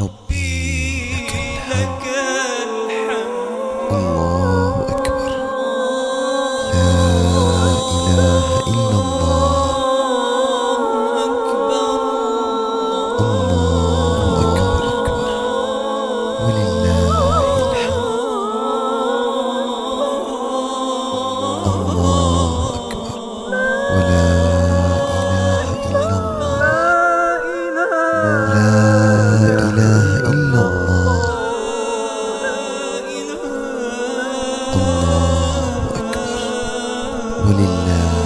ربي لك الحمد الله أكبر لا إله إلا الله أكبر الله أكبر أكبر ولله الله أكبر. ولله